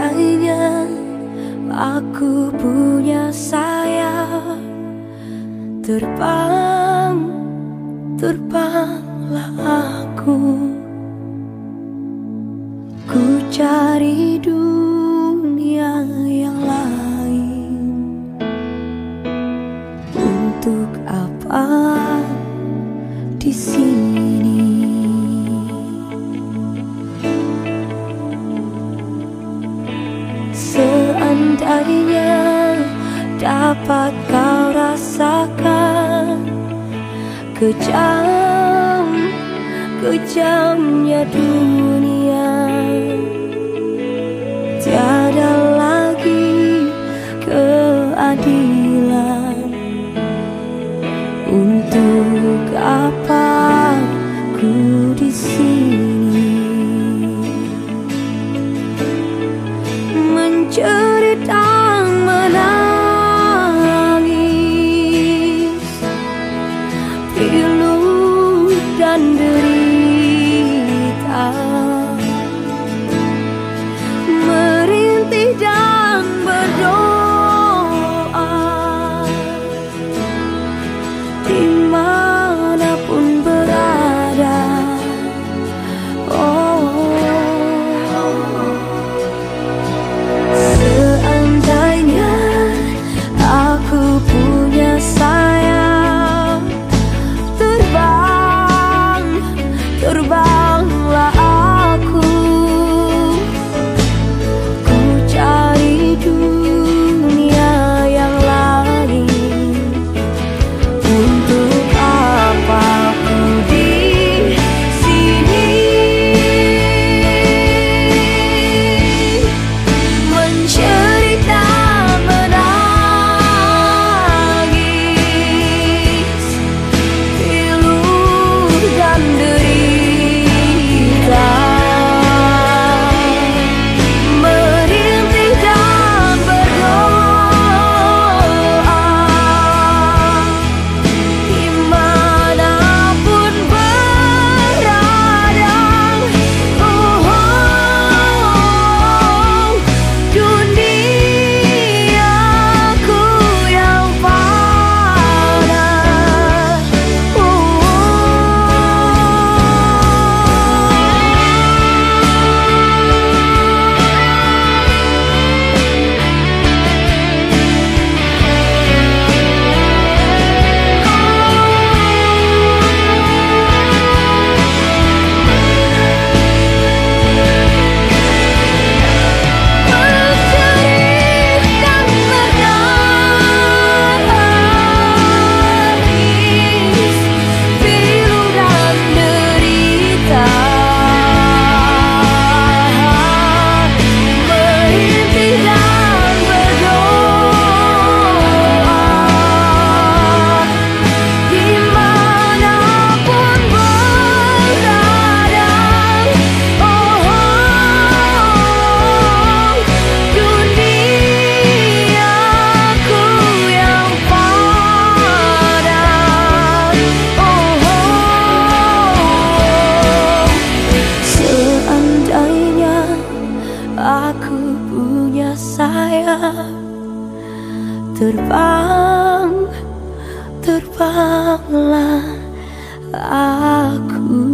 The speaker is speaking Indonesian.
Hanya aku punya sayap Terbang, terbanglah aku. Ku cari dunia dapat kau rasakan kejam kejamnya dunia. terbang terbanglah aku.